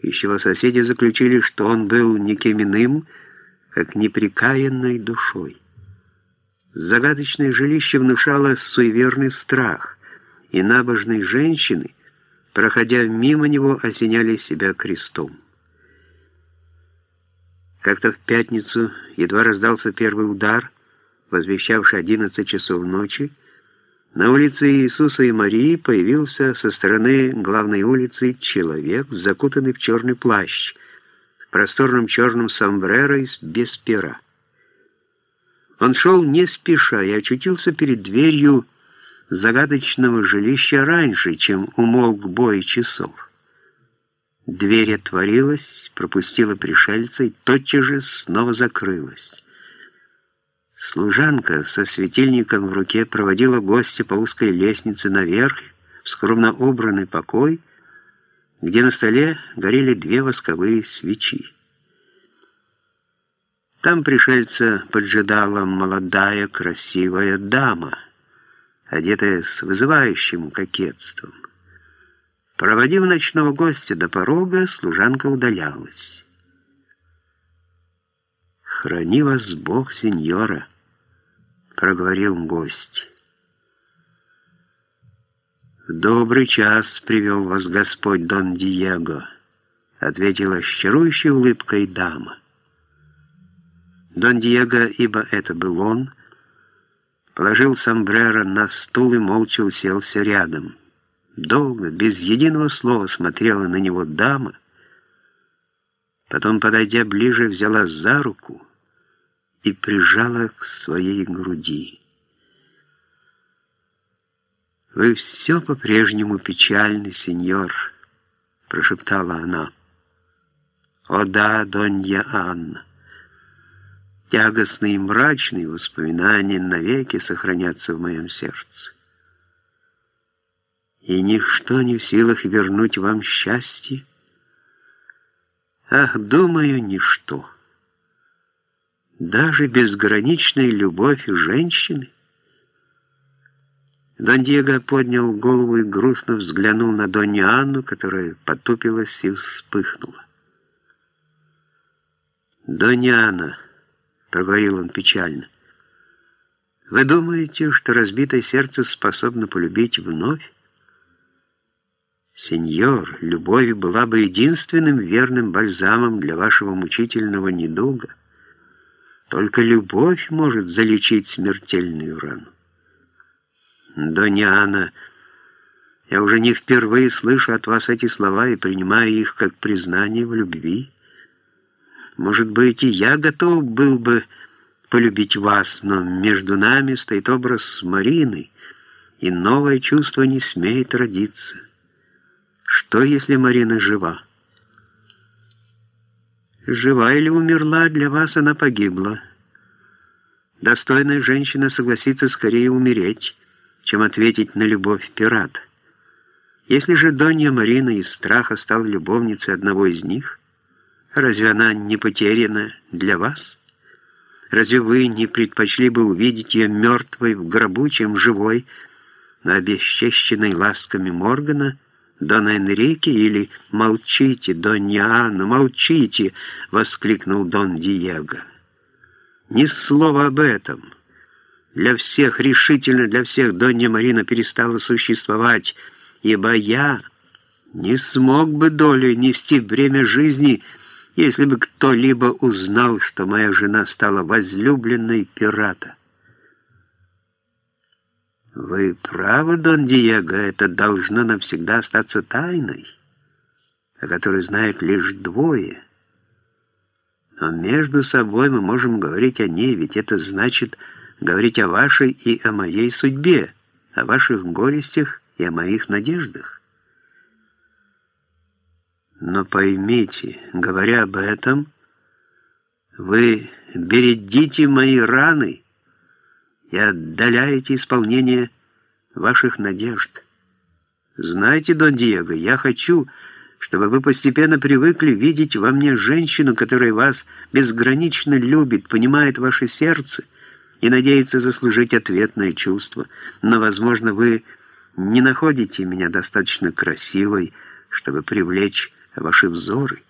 Еще его соседи заключили, что он был никем иным, как неприкаянной душой. Загадочное жилище внушало суеверный страх, и набожные женщины, проходя мимо него, осеняли себя крестом. Как-то в пятницу едва раздался первый удар, возвещавший 11 часов ночи, на улице Иисуса и Марии появился со стороны главной улицы человек, закутанный в черный плащ, в просторном черном сомбреро без пера. Он шел не спеша и очутился перед дверью загадочного жилища раньше, чем умолк бой часов. Дверь отворилась, пропустила пришельца и тотчас же снова закрылась. Служанка со светильником в руке проводила гостя по узкой лестнице наверх, в скромно убранный покой, где на столе горели две восковые свечи. Там пришельца поджидала молодая красивая дама, одетая с вызывающим кокетством. Проводив ночного гостя до порога, служанка удалялась. «Храни вас Бог, сеньора», — проговорил гость. «В добрый час привел вас Господь Дон Диего», — ответила щарующей улыбкой дама. Дон Диего, ибо это был он, положил сомбреро на стул и молча уселся рядом. Долго, без единого слова смотрела на него дама, потом, подойдя ближе, взяла за руку — и прижала к своей груди. «Вы все по-прежнему печальны, сеньор», — прошептала она. «О да, Донья Анна, тягостные и мрачные воспоминания навеки сохранятся в моем сердце. И ничто не в силах вернуть вам счастье. Ах, думаю, ничто» даже безграничная любовь женщины? Дон Диего поднял голову и грустно взглянул на Донью Анну, которая потупилась и вспыхнула. «Донья Анна», — проговорил он печально, — «вы думаете, что разбитое сердце способно полюбить вновь? Сеньор, любовь была бы единственным верным бальзамом для вашего мучительного недуга». Только любовь может залечить смертельную рану. Доня Анна, я уже не впервые слышу от вас эти слова и принимаю их как признание в любви. Может быть, и я готов был бы полюбить вас, но между нами стоит образ Марины, и новое чувство не смеет родиться. Что, если Марина жива? Жива или умерла, для вас она погибла. Достойная женщина согласится скорее умереть, чем ответить на любовь пирата. Если же Донья Марина из страха стала любовницей одного из них, разве она не потеряна для вас? Разве вы не предпочли бы увидеть ее мертвой в гробу, чем живой, на обесчещенной ласками Моргана, Дона Энрике или «Молчите, Донья молчите!» — воскликнул Дон Диего. «Ни слова об этом. Для всех, решительно для всех Донья Марина перестала существовать, ибо я не смог бы долей нести бремя жизни, если бы кто-либо узнал, что моя жена стала возлюбленной пирата. Вы правы, Дон Диего, это должно навсегда остаться тайной, о которой знают лишь двое. Но между собой мы можем говорить о ней, ведь это значит говорить о вашей и о моей судьбе, о ваших горестях и о моих надеждах. Но поймите, говоря об этом, вы бередите мои раны, и отдаляете исполнение ваших надежд. Знаете, Дон Диего, я хочу, чтобы вы постепенно привыкли видеть во мне женщину, которая вас безгранично любит, понимает ваше сердце и надеется заслужить ответное чувство. Но, возможно, вы не находите меня достаточно красивой, чтобы привлечь ваши взоры —